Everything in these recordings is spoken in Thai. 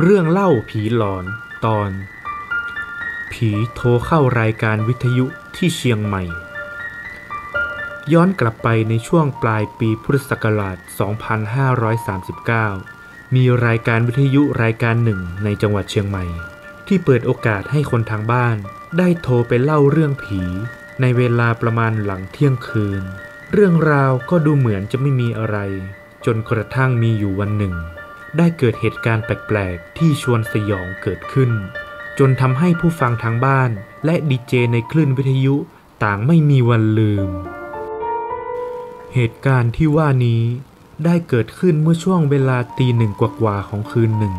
เรื่องเล่าผีหลอนตอน ผีโทรเข้ารายการวิทยุที่เชียงใหม่ ย้อนกลับไปในช่วงปลายปีพุทธศักราช 2539 มีรายการวิทยุรายการหนึ่งในจังหวัดเชียงใหม่ ที่เปิดโอกาสให้คนทางบ้าน ได้โทรไปเล่าเรื่องผี ในเวลาประมาณหลังเที่ยงคืน เรื่องราวก็ดูเหมือนจะไม่มีอะไร จนกระทั่งมีอยู่วันหนึ่ง ได้เกิดเหตุการณ์แปลกๆ ที่ชวนสยองเกิดขึ้น จนทำให้ผู้ฟังทางบ้าน และดีเจในคลื่นวิทยุต่างไม่มีวันลืม เหตุการณ์ที่ว่านี้ได้เกิดขึ้นเมื่อช่วงเวลาตีหนึ่งกว่าๆของคืนหนึ่ง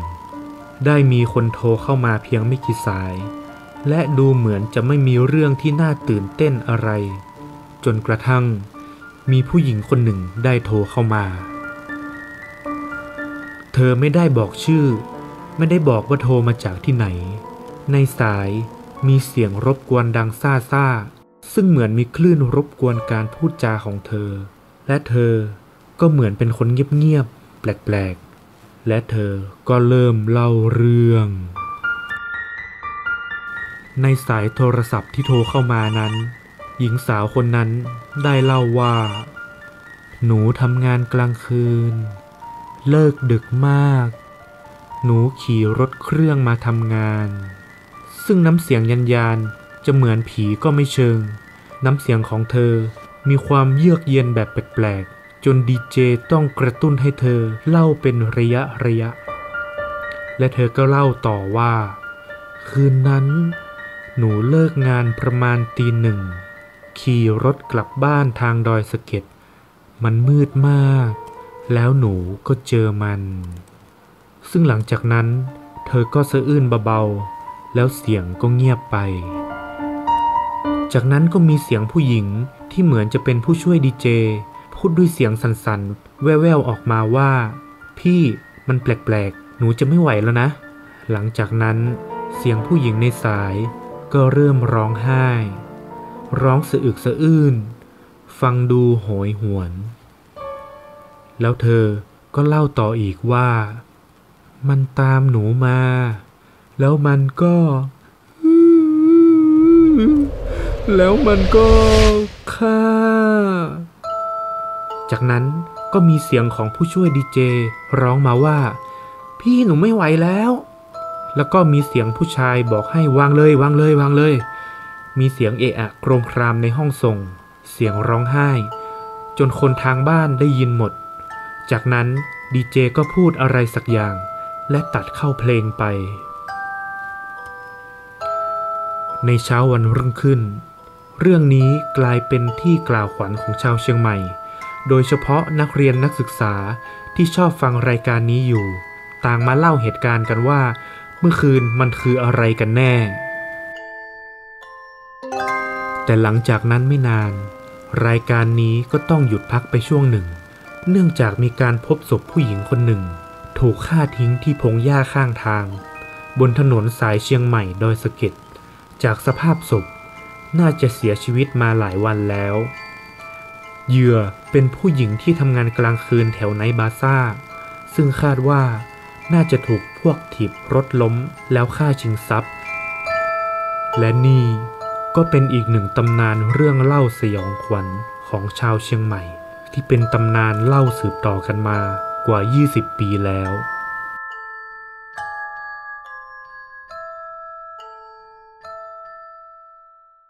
ได้มีคนโทรเข้ามาเพียงไม่กี่สาย และดูเหมือนจะไม่มีเรื่องที่น่าตื่นเต้นอะไร จนกระทั่ง มีผู้หญิงคนหนึ่งได้โทรเข้ามา เธอไม่ได้บอกชื่อ ไม่ได้บอกว่าโทรมาจากที่ไหน ในสายมีเสียงรบกวนดังซ่าซ่าซึ่งเหมือนมีคลื่นรบกวนการพูดจาของเธอ และเธอก็เหมือนเป็นคนเงียบๆแปลกๆ และเธอก็เริ่มเล่าเรื่อง ในสายโทรศัพท์ที่โทรเข้ามานั้น หญิงสาวคนนั้นได้เล่าว่า หนูทำงานกลางคืน เลิกดึกมาก หนูขี่รถเครื่องมาทำงาน ซึ่งน้ำเสียงยันยานจะเหมือนผีก็ไม่เชิง น้ำเสียงของเธอมีความเยือกเย็นแบบแปลกๆ จนดีเจต้องกระตุ้นให้เธอเล่าเป็นระยะระยะ และเธอก็เล่าต่อว่า คืนนั้น หนูเลิกงานประมาณตีหนึ่ง ขี่รถกลับบ้านทางดอยสะเก็ด มันมืดมาก แล้วหนูก็เจอมัน ซึ่งหลังจากนั้น เธอก็สะอื้นเบาๆ แล้วเสียงก็เงียบไป จากนั้นก็มีเสียงผู้หญิงที่เหมือนจะเป็นผู้ช่วยดีเจ พูดด้วยเสียงสั่นๆ แว่วๆ ออกมาว่า พี่มันแปลกๆ หนูจะไม่ไหวแล้วนะ หลังจากนั้นเสียงผู้หญิงในสายก็เริ่มร้องไห้ ร้องสะอึกสะอื้น ฟังดูโหยหวน แล้วเธอก็เล่าต่ออีกว่า มันตามหนูมา แล้วมันก็ แล้วมันก็ฆ่า จากนั้นก็มีเสียงของผู้ช่วยดีเจร้องมาว่า พี่หนูไม่ไหวแล้ว แล้วก็มีเสียงผู้ชายบอกให้วางเลยวางเลยวางเลย มีเสียงเอะอะโครมครามในห้องส่ง เสียงร้องไห้ จนคนทางบ้านได้ยินหมด จากนั้นดีเจก็พูดอะไรสักอย่าง และตัดเข้าเพลงไป ในเช้าวันรุ่งขึ้น เรื่องนี้กลายเป็นที่กล่าวขวัญของชาวเชียงใหม่ โดยเฉพาะนักเรียนนักศึกษาที่ชอบฟังรายการนี้อยู่ ต่างมาเล่าเหตุการณ์กันว่า เมื่อคืนมันคืออะไรกันแน่ แต่หลังจากนั้นไม่นาน รายการนี้ก็ต้องหยุดพักไปช่วงหนึ่ง เนื่องจากมีการพบศพผู้หญิงคนหนึ่ง ถูกฆ่าทิ้งที่พงหญ้าข้างทาง บนถนนสายเชียงใหม่ดอยสะเก็ดจากสภาพศพ น่าจะเสียชีวิตมาหลายวันแล้วเหยื่อเป็นผู้หญิงที่ทำงานกลางคืนแถวไนบาซ่า ซึ่งคาดว่าน่าจะถูกพวกถีบรถล้มแล้วฆ่าชิงทรัพย์ และนี่ก็เป็นอีกหนึ่งตำนานเรื่องเล่าสยองขวัญของชาวเชียงใหม่ ที่เป็นตำนานเล่าสืบต่อกันมากว่า 20 ปีแล้ว